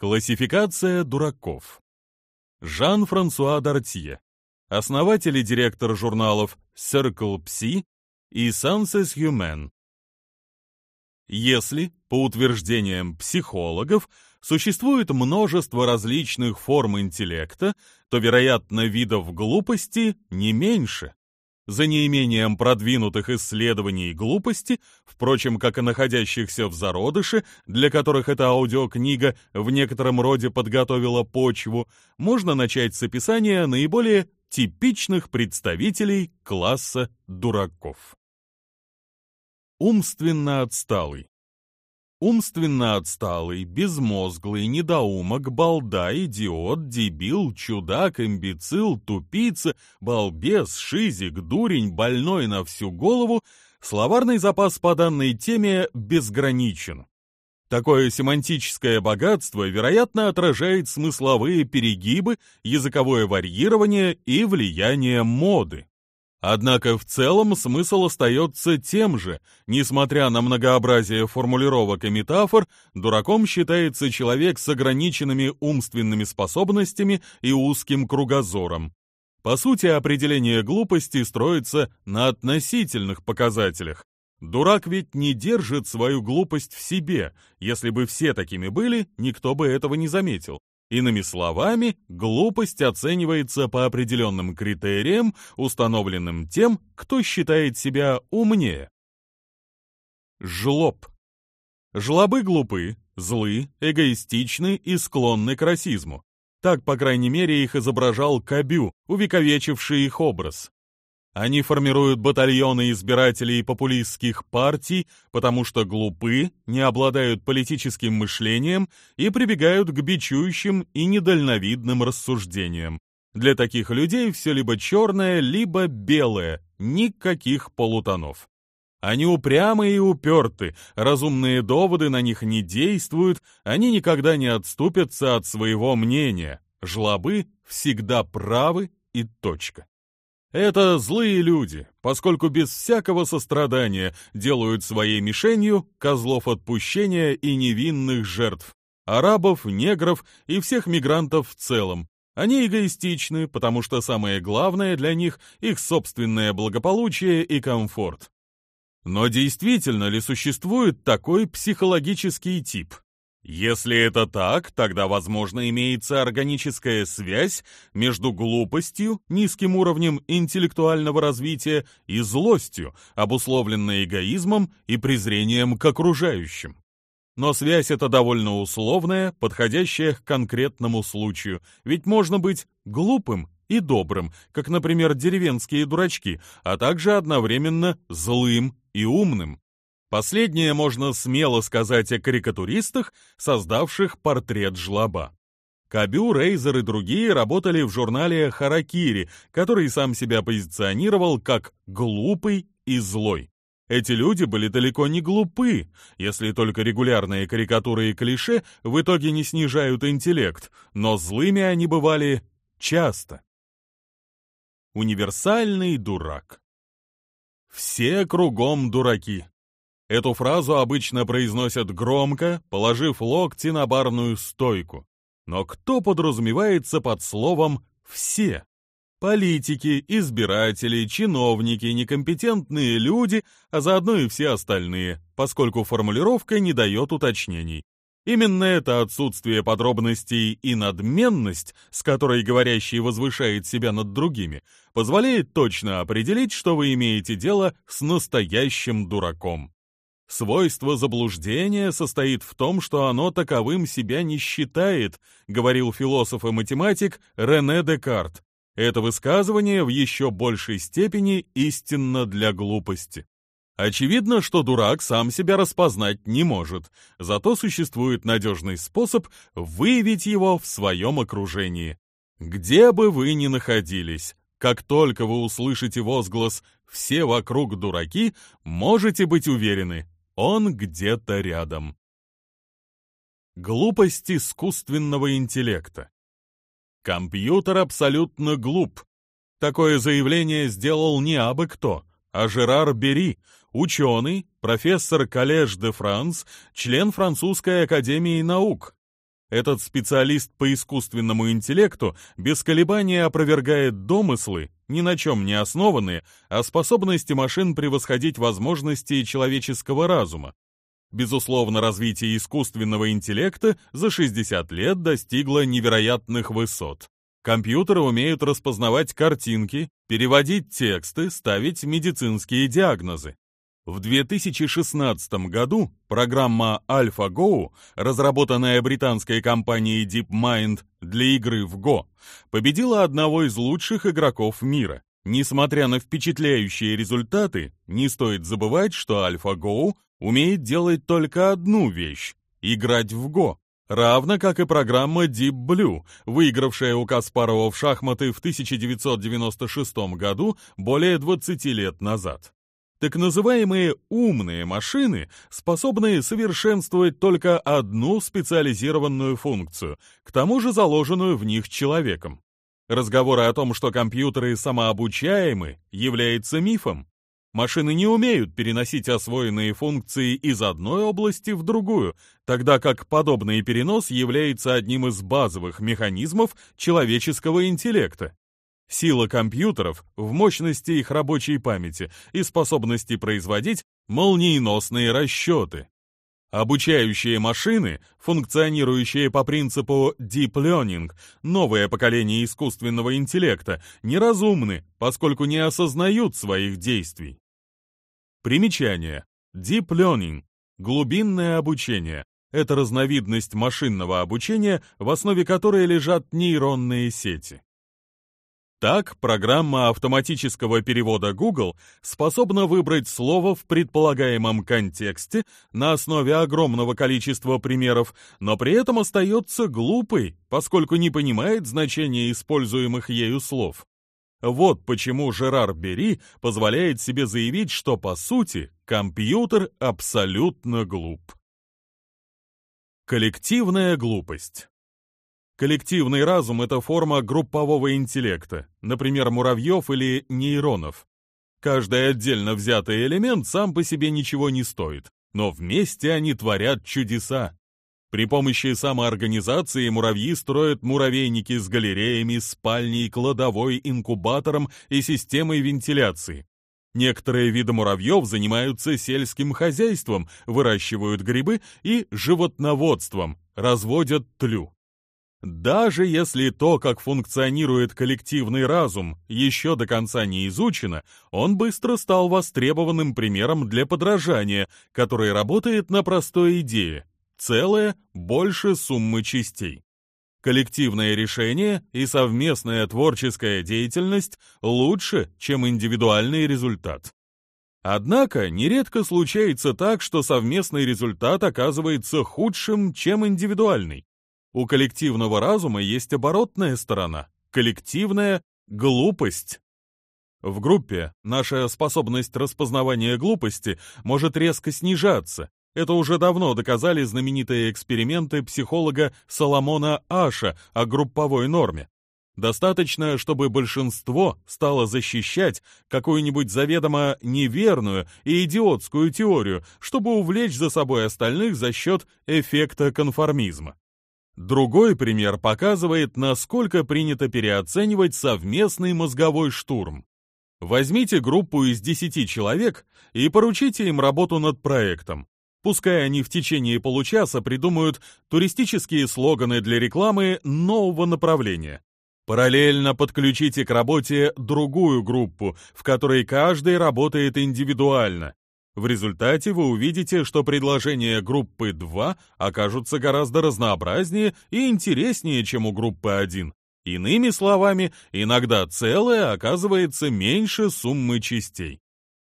Классификация дураков. Жан-Франсуа Дартье, основатель и директор журналов Circle Psy и Senses Humain. Если, по утверждениям психологов, существует множество различных форм интеллекта, то, вероятно, видов глупости не меньше. За неимением продвинутых исследований глупости, впрочем, как и находящихся в зародыше, для которых эта аудиокнига в некотором роде подготовила почву, можно начать с описания наиболее типичных представителей класса дураков. Умственно отсталый. Умственно отсталый, безмозглый, недоумок, балда, идиот, дебил, чудак, имбецил, тупица, балбес, шизик, дурень, больной на всю голову, словарный запас по данной теме безграничен. Такое семантическое богатство, вероятно, отражает смысловые перегибы, языковое варьирование и влияние моды. Однако в целом смысл остается тем же. Несмотря на многообразие формулировок и метафор, дураком считается человек с ограниченными умственными способностями и узким кругозором. По сути, определение глупости строится на относительных показателях. Дурак ведь не держит свою глупость в себе. Если бы все такими были, никто бы этого не заметил. Иными словами, глупость оценивается по определенным критериям, установленным тем, кто считает себя умнее. Жлоб. Жлобы глупы, злы, эгоистичны и склонны к расизму. Так, по крайней мере, их изображал Кабю, увековечивший их образ. Они формируют батальоны избирателей популистских партий, потому что глупы, не обладают политическим мышлением и прибегают к бичующим и недальновидным рассуждениям. Для таких людей все либо черное, либо белое, никаких полутонов. Они упрямы и уперты, разумные доводы на них не действуют, они никогда не отступятся от своего мнения. Жлобы всегда правы и точка. Это злые люди, поскольку без всякого сострадания делают своей мишенью козлов отпущения и невинных жертв, арабов, негров и всех мигрантов в целом. Они эгоистичны, потому что самое главное для них – их собственное благополучие и комфорт. Но действительно ли существует такой психологический тип? Если это так, тогда, возможно, имеется органическая связь между глупостью, низким уровнем интеллектуального развития и злостью, обусловленной эгоизмом и презрением к окружающим. Но связь эта довольно условная, подходящая к конкретному случаю, ведь можно быть глупым и добрым, как, например, деревенские дурачки, а также одновременно злым и умным. Последнее можно смело сказать о карикатуристах, создавших портрет жлоба. Кабю, Рейзер и другие работали в журнале «Харакири», который сам себя позиционировал как «глупый и злой». Эти люди были далеко не глупы, если только регулярные карикатуры и клише в итоге не снижают интеллект, но злыми они бывали часто. Универсальный дурак. Все кругом дураки. Эту фразу обычно произносят громко, положив локти на барную стойку. Но кто подразумевается под словом «все»? Политики, избиратели, чиновники, некомпетентные люди, а заодно и все остальные, поскольку формулировка не дает уточнений. Именно это отсутствие подробностей и надменность, с которой говорящий возвышает себя над другими, позволяет точно определить, что вы имеете дело с настоящим дураком. Свойство заблуждения состоит в том, что оно таковым себя не считает, говорил философ и математик Рене Декарт. Это высказывание в еще большей степени истинно для глупости. Очевидно, что дурак сам себя распознать не может, зато существует надежный способ выявить его в своем окружении. Где бы вы ни находились, как только вы услышите возглас «все вокруг дураки», можете быть уверены, он где-то рядом. Глупость искусственного интеллекта. Компьютер абсолютно глуп. Такое заявление сделал не абы кто, а Жерар Бери, ученый, профессор Коллеж де Франс, член Французской академии наук. Этот специалист по искусственному интеллекту без колебания опровергает домыслы, ни на чем не основанные, о способности машин превосходить возможности человеческого разума. Безусловно, развитие искусственного интеллекта за 60 лет достигло невероятных высот. Компьютеры умеют распознавать картинки, переводить тексты, ставить медицинские диагнозы. В 2016 году программа AlphaGo, разработанная британской компанией DeepMind для игры в Go, победила одного из лучших игроков мира. Несмотря на впечатляющие результаты, не стоит забывать, что AlphaGo умеет делать только одну вещь — играть в Go, равно как и программа Deep Blue, выигравшая у Каспарова в шахматы в 1996 году более 20 лет назад. Так называемые умные машины способны совершенствовать только одну специализированную функцию, к тому же заложенную в них человеком. Разговоры о том, что компьютеры самообучаемы, являются мифом. Машины не умеют переносить освоенные функции из одной области в другую, тогда как подобный перенос является одним из базовых механизмов человеческого интеллекта. Сила компьютеров в мощности их рабочей памяти и способности производить молниеносные расчеты. Обучающие машины, функционирующие по принципу Deep Learning, новое поколение искусственного интеллекта, неразумны, поскольку не осознают своих действий. Примечание. Deep Learning – глубинное обучение. Это разновидность машинного обучения, в основе которой лежат нейронные сети. Так, программа автоматического перевода Google способна выбрать слово в предполагаемом контексте на основе огромного количества примеров, но при этом остается глупой, поскольку не понимает значения используемых ею слов. Вот почему Жерар Бери позволяет себе заявить, что по сути компьютер абсолютно глуп. Коллективная глупость Коллективный разум — это форма группового интеллекта, например, муравьев или нейронов. Каждый отдельно взятый элемент сам по себе ничего не стоит, но вместе они творят чудеса. При помощи самоорганизации муравьи строят муравейники с галереями, спальней, кладовой, инкубатором и системой вентиляции. Некоторые виды муравьев занимаются сельским хозяйством, выращивают грибы и животноводством, разводят тлю. Даже если то, как функционирует коллективный разум, еще до конца не изучено, он быстро стал востребованным примером для подражания, который работает на простой идее – целое больше суммы частей. Коллективное решение и совместная творческая деятельность лучше, чем индивидуальный результат. Однако нередко случается так, что совместный результат оказывается худшим, чем индивидуальный. У коллективного разума есть оборотная сторона – коллективная глупость. В группе наша способность распознавания глупости может резко снижаться. Это уже давно доказали знаменитые эксперименты психолога Соломона Аша о групповой норме. Достаточно, чтобы большинство стало защищать какую-нибудь заведомо неверную и идиотскую теорию, чтобы увлечь за собой остальных за счет эффекта конформизма. Другой пример показывает, насколько принято переоценивать совместный мозговой штурм. Возьмите группу из 10 человек и поручите им работу над проектом. Пускай они в течение получаса придумают туристические слоганы для рекламы нового направления. Параллельно подключите к работе другую группу, в которой каждый работает индивидуально, в результате вы увидите, что предложения группы 2 окажутся гораздо разнообразнее и интереснее, чем у группы 1. Иными словами, иногда целое оказывается меньше суммы частей.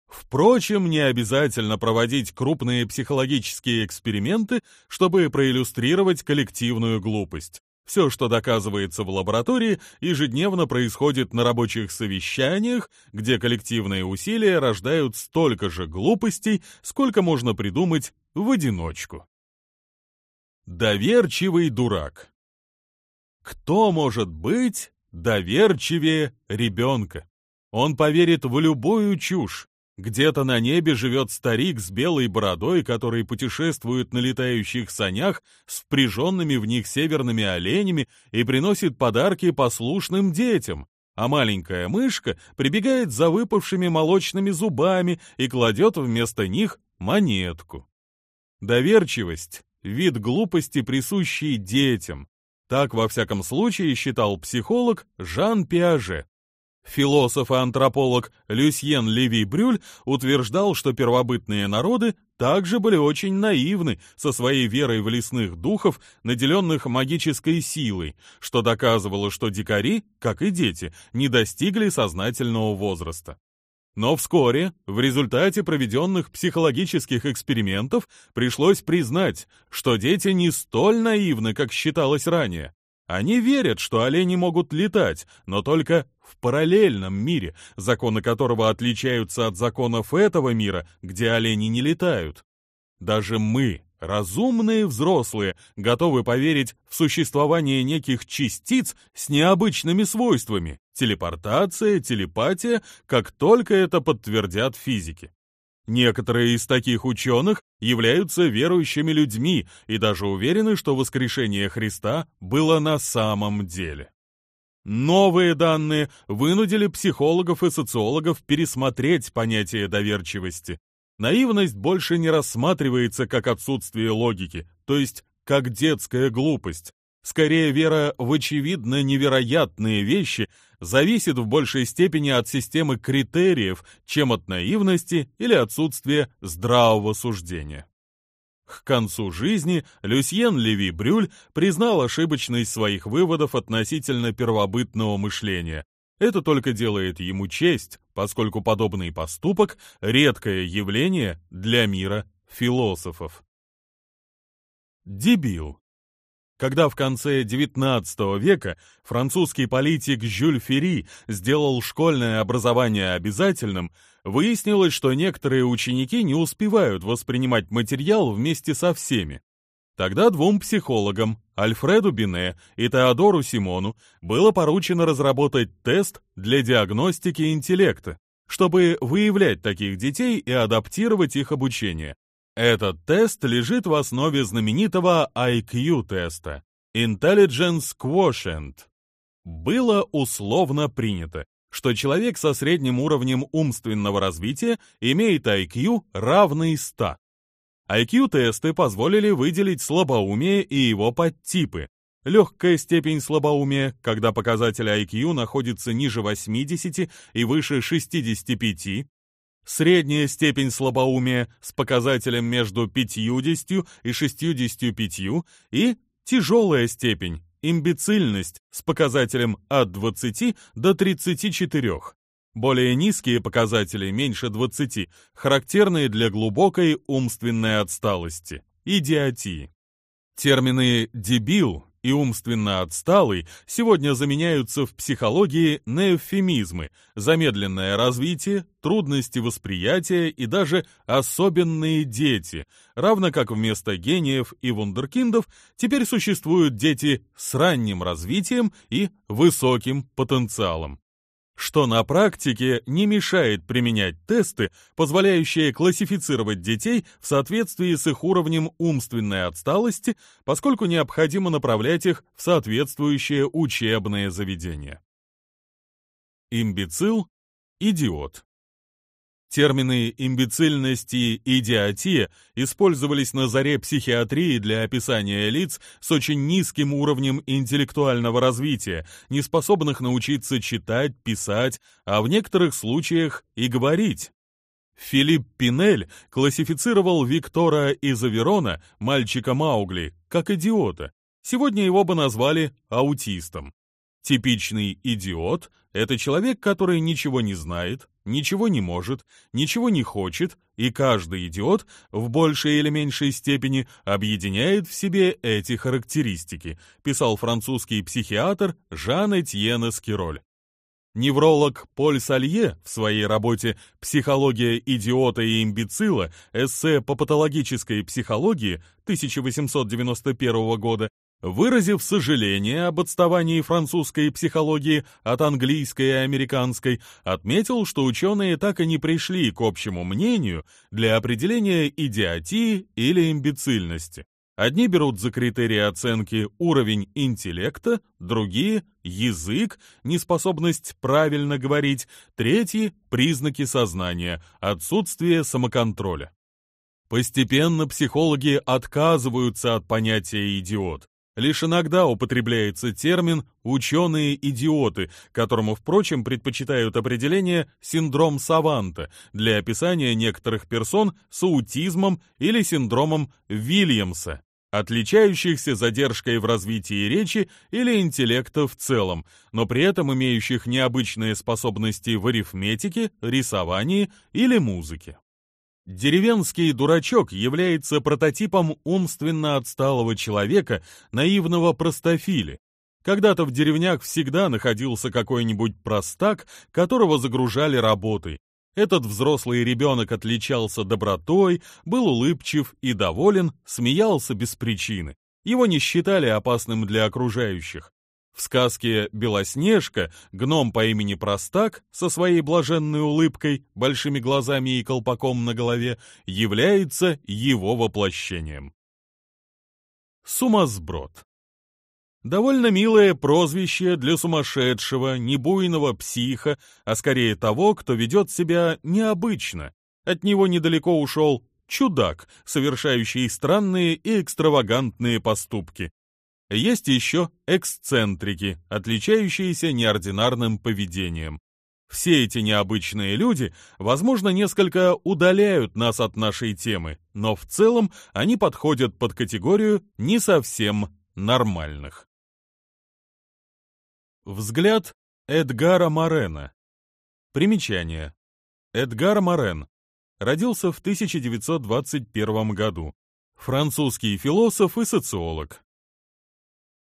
Впрочем, не обязательно проводить крупные психологические эксперименты, чтобы проиллюстрировать коллективную глупость. Все, что доказывается в лаборатории, ежедневно происходит на рабочих совещаниях, где коллективные усилия рождают столько же глупостей, сколько можно придумать в одиночку. Доверчивый дурак. Кто может быть доверчивее ребенка? Он поверит в любую чушь, Где-то на небе живет старик с белой бородой, который путешествует на летающих санях с впряженными в них северными оленями и приносит подарки послушным детям, а маленькая мышка прибегает за выпавшими молочными зубами и кладет вместо них монетку. Доверчивость — вид глупости, присущий детям. Так, во всяком случае, считал психолог Жан Пиаже. Философ и антрополог Люсьен Леви Брюль утверждал, что первобытные народы также были очень наивны со своей верой в лесных духов, наделенных магической силой, что доказывало, что дикари, как и дети, не достигли сознательного возраста. Но вскоре, в результате проведенных психологических экспериментов, пришлось признать, что дети не столь наивны, как считалось ранее. Они верят, что олени могут летать, но только в параллельном мире, законы которого отличаются от законов этого мира, где олени не летают. Даже мы, разумные взрослые, готовы поверить в существование неких частиц с необычными свойствами, телепортация, телепатия, как только это подтвердят физики. Некоторые из таких ученых являются верующими людьми и даже уверены, что воскрешение Христа было на самом деле. Новые данные вынудили психологов и социологов пересмотреть понятие доверчивости. Наивность больше не рассматривается как отсутствие логики, то есть как детская глупость. Скорее, вера в очевидно невероятные вещи зависит в большей степени от системы критериев, чем от наивности или отсутствия здравого суждения. К концу жизни Люсьен Леви Брюль признал ошибочность своих выводов относительно первобытного мышления. Это только делает ему честь, поскольку подобный поступок – редкое явление для мира философов. Дебил когда в конце XIX века французский политик Жюль Ферри сделал школьное образование обязательным, выяснилось, что некоторые ученики не успевают воспринимать материал вместе со всеми. Тогда двум психологам, Альфреду Бине и Теодору Симону, было поручено разработать тест для диагностики интеллекта, чтобы выявлять таких детей и адаптировать их обучение. Этот тест лежит в основе знаменитого IQ-теста Intelligence Quotient. Было условно принято, что человек со средним уровнем умственного развития имеет IQ равный 100. IQ-тесты позволили выделить слабоумие и его подтипы. Легкая степень слабоумия, когда показатель IQ находится ниже 80 и выше 65, средняя степень слабоумия с показателем между 50 и 65 и тяжелая степень, имбецильность с показателем от 20 до 34. Более низкие показатели, меньше 20, характерные для глубокой умственной отсталости, идиотии. Термины «дебил» и умственно отсталый сегодня заменяются в психологии на эвфемизмы, замедленное развитие, трудности восприятия и даже особенные дети, равно как вместо гениев и вундеркиндов теперь существуют дети с ранним развитием и высоким потенциалом что на практике не мешает применять тесты, позволяющие классифицировать детей в соответствии с их уровнем умственной отсталости, поскольку необходимо направлять их в соответствующее учебное заведение. Имбецил – идиот. Термины имбецильность и идиотия использовались на заре психиатрии для описания лиц с очень низким уровнем интеллектуального развития, не способных научиться читать, писать, а в некоторых случаях и говорить. Филипп Пинель классифицировал Виктора из Аверона, мальчика Маугли, как идиота. Сегодня его бы назвали аутистом. Типичный идиот — это человек, который ничего не знает, ничего не может, ничего не хочет, и каждый идиот в большей или меньшей степени объединяет в себе эти характеристики, писал французский психиатр Жан-Этьен Эскироль. Невролог Поль Салье в своей работе «Психология идиота и имбецила. Эссе по патологической психологии» 1891 года Выразив сожаление об отставании французской психологии от английской и американской, отметил, что ученые так и не пришли к общему мнению для определения идиотии или имбецильности. Одни берут за критерии оценки уровень интеллекта, другие — язык, неспособность правильно говорить, третьи — признаки сознания, отсутствие самоконтроля. Постепенно психологи отказываются от понятия «идиот». Лишь иногда употребляется термин «ученые-идиоты», которому, впрочем, предпочитают определение «синдром Саванта» для описания некоторых персон с аутизмом или синдромом Вильямса, отличающихся задержкой в развитии речи или интеллекта в целом, но при этом имеющих необычные способности в арифметике, рисовании или музыке. Деревенский дурачок является прототипом умственно отсталого человека, наивного простофили. Когда-то в деревнях всегда находился какой-нибудь простак, которого загружали работой. Этот взрослый ребенок отличался добротой, был улыбчив и доволен, смеялся без причины. Его не считали опасным для окружающих. В сказке «Белоснежка» гном по имени Простак со своей блаженной улыбкой, большими глазами и колпаком на голове является его воплощением. Сумасброд Довольно милое прозвище для сумасшедшего, небуйного психа, а скорее того, кто ведет себя необычно. От него недалеко ушел чудак, совершающий странные и экстравагантные поступки. Есть еще эксцентрики, отличающиеся неординарным поведением. Все эти необычные люди, возможно, несколько удаляют нас от нашей темы, но в целом они подходят под категорию не совсем нормальных. Взгляд Эдгара Морена. Примечание. Эдгар Морен родился в 1921 году. Французский философ и социолог.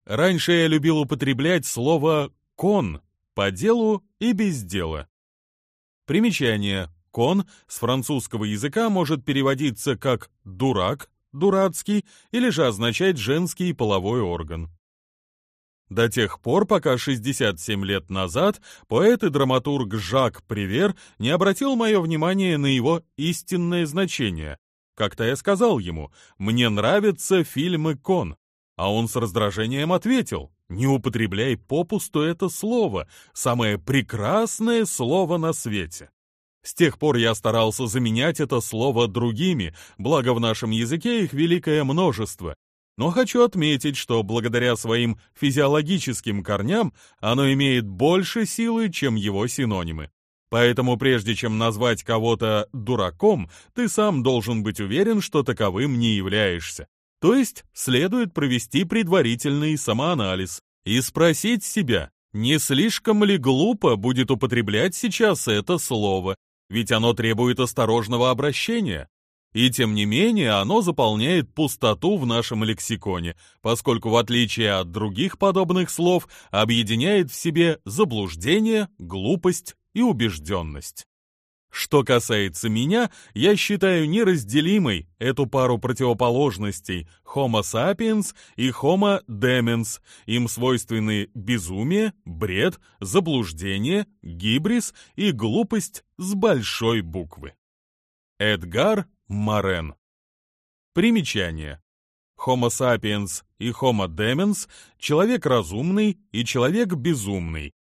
Раньше я любил употреблять слово «кон» по делу и без дела. Примечание. «Кон» с французского языка может переводиться как «дурак», «дурацкий» или же означать «женский половой орган». До тех пор, пока 67 лет назад поэт и драматург Жак Привер не обратил мое внимание на его истинное значение. Как-то я сказал ему, мне нравятся фильмы Кон. А он с раздражением ответил, не употребляй попусту это слово, самое прекрасное слово на свете. С тех пор я старался заменять это слово другими, благо в нашем языке их великое множество. Но хочу отметить, что благодаря своим физиологическим корням оно имеет больше силы, чем его синонимы. Поэтому прежде чем назвать кого-то дураком, ты сам должен быть уверен, что таковым не являешься. То есть следует провести предварительный самоанализ и спросить себя, не слишком ли глупо будет употреблять сейчас это слово, ведь оно требует осторожного обращения. И тем не менее оно заполняет пустоту в нашем лексиконе, поскольку в отличие от других подобных слов объединяет в себе заблуждение, глупость и убежденность. Что касается меня, я считаю неразделимой эту пару противоположностей Homo sapiens и Homo demens. Им свойственны безумие, бред, заблуждение, гибрис и глупость с большой буквы. Эдгар Морен Примечание. Homo sapiens и Homo demens – человек разумный и человек безумный,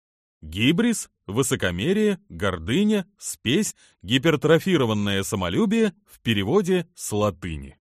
Гибрис, высокомерие, гордыня, спесь, гипертрофированное самолюбие в переводе с латыни.